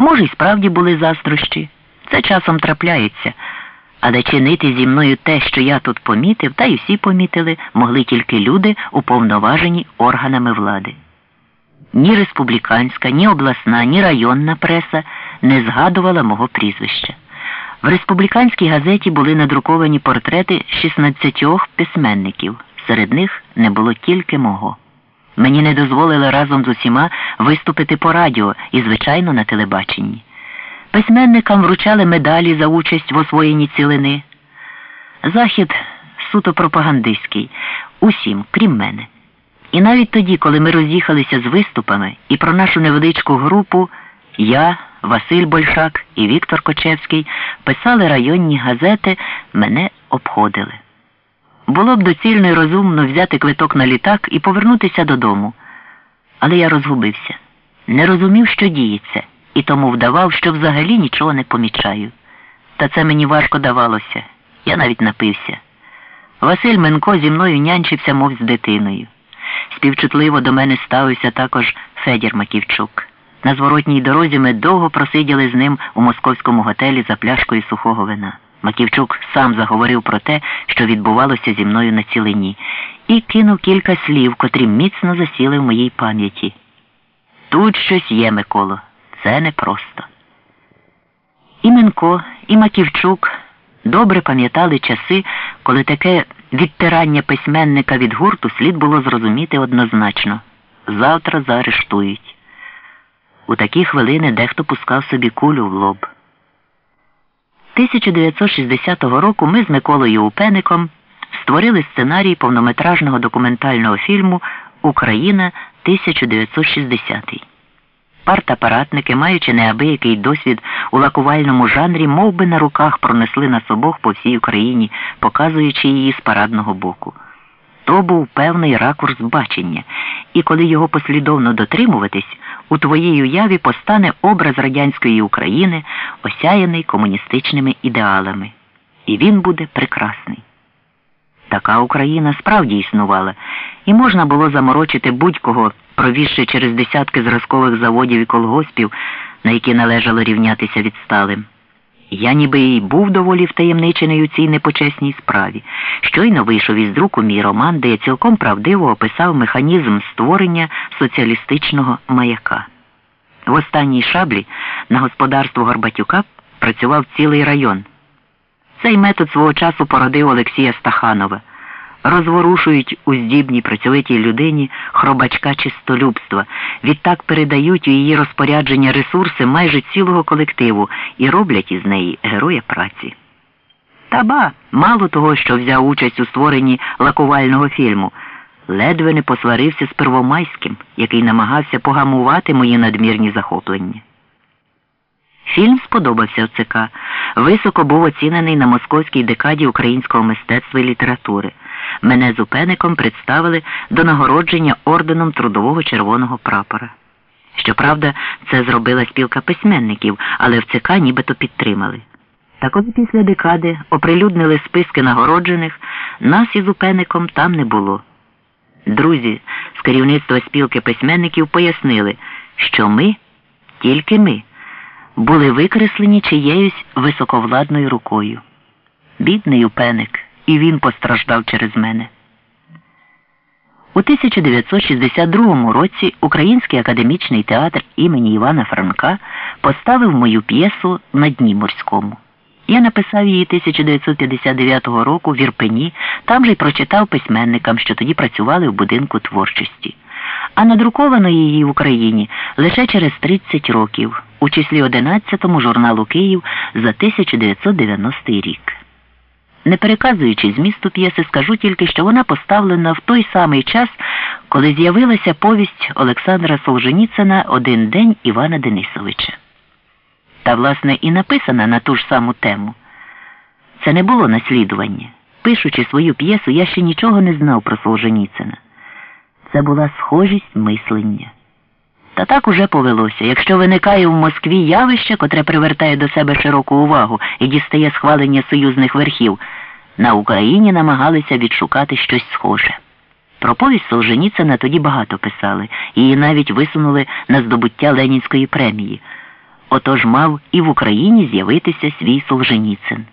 Може, й справді були заздрощі. Це часом трапляється. Але чинити зі мною те, що я тут помітив, та й всі помітили, могли тільки люди, уповноважені органами влади. Ні республіканська, ні обласна, ні районна преса не згадувала мого прізвища. В республіканській газеті були надруковані портрети 16 письменників, серед них не було тільки мого. Мені не дозволили разом з усіма виступити по радіо і, звичайно, на телебаченні. Письменникам вручали медалі за участь в освоєнні цілини. Захід суто пропагандистський, усім, крім мене. І навіть тоді, коли ми роз'їхалися з виступами і про нашу невеличку групу, я, Василь Большак і Віктор Кочевський писали районні газети, мене обходили. Було б доцільно і розумно взяти квиток на літак і повернутися додому. Але я розгубився, не розумів, що діється, і тому вдавав, що взагалі нічого не помічаю. Та це мені важко давалося. Я навіть напився. Василь Менко зі мною нянчився, мов з дитиною. Співчутливо до мене ставився також Федір Маківчук. На зворотній дорозі ми довго просиділи з ним у московському готелі за пляшкою сухого вина. Маківчук сам заговорив про те, що відбувалося зі мною на цілині, і кинув кілька слів, котрі міцно засіли в моїй пам'яті. Тут щось є, Миколо, це непросто. І Менко, і Маківчук добре пам'ятали часи, коли таке відтирання письменника від гурту слід було зрозуміти однозначно завтра заарештують. У такі хвилини дехто пускав собі кулю в лоб. 1960 року ми з Миколою Упеником створили сценарій повнометражного документального фільму Україна 1960. Партапаратники, маючи неабиякий досвід у лакувальному жанрі, мов би на руках пронесли нас обох по всій Україні, показуючи її з парадного боку. То був певний ракурс бачення, і коли його послідовно дотримуватись, у твоїй уяві постане образ радянської України, осяяний комуністичними ідеалами. І він буде прекрасний. Така Україна справді існувала, і можна було заморочити будь-кого, провізши через десятки зразкових заводів і колгоспів, на які належало рівнятися відсталим. Я ніби й був доволі втаємничений у цій непочесній справі. Щойно вийшов із друку мій роман, де я цілком правдиво описав механізм створення соціалістичного маяка. В останній шаблі на господарство Горбатюка працював цілий район. Цей метод свого часу породив Олексія Стаханова. Розворушують у здібній працьовитій людині хробачка чистолюбства, відтак передають у її розпорядження ресурси майже цілого колективу і роблять із неї героя праці. Та ба, мало того, що взяв участь у створенні лакувального фільму, ледве не посварився з Первомайським, який намагався погамувати мої надмірні захоплення. Фільм сподобався ОЦК, високо був оцінений на московській декаді українського мистецтва і літератури. Мене з Упеником представили до нагородження орденом Трудового Червоного прапора. Щоправда, це зробила спілка письменників, але в ЦК нібито підтримали. Та коли після декади оприлюднили списки нагороджених, нас із Упеником там не було. Друзі з керівництва спілки письменників пояснили, що ми, тільки ми, були викреслені чиєюсь високовладною рукою. Бідний Упеник і він постраждав через мене. У 1962 році Український академічний театр імені Івана Франка поставив мою п'єсу на Дні морському. Я написав її 1959 року в Ірпені, там же й прочитав письменникам, що тоді працювали в будинку творчості. А надруковано її в Україні лише через 30 років, у числі 11-му журналу Київ за 1990 рік. Не переказуючи змісту п'єси, скажу тільки, що вона поставлена в той самий час, коли з'явилася повість Олександра Солженіцина Один день Івана Денисовича. Та, власне, і написана на ту ж саму тему. Це не було наслідування. Пишучи свою п'єсу, я ще нічого не знав про Солженіцина. Це була схожість мислення. Та так уже повелося. Якщо виникає в Москві явище, котре привертає до себе широку увагу і дістає схвалення союзних верхів, на Україні намагалися відшукати щось схоже. Про повість Солженіцина тоді багато писали, її навіть висунули на здобуття Ленінської премії. Отож мав і в Україні з'явитися свій Солженіцин.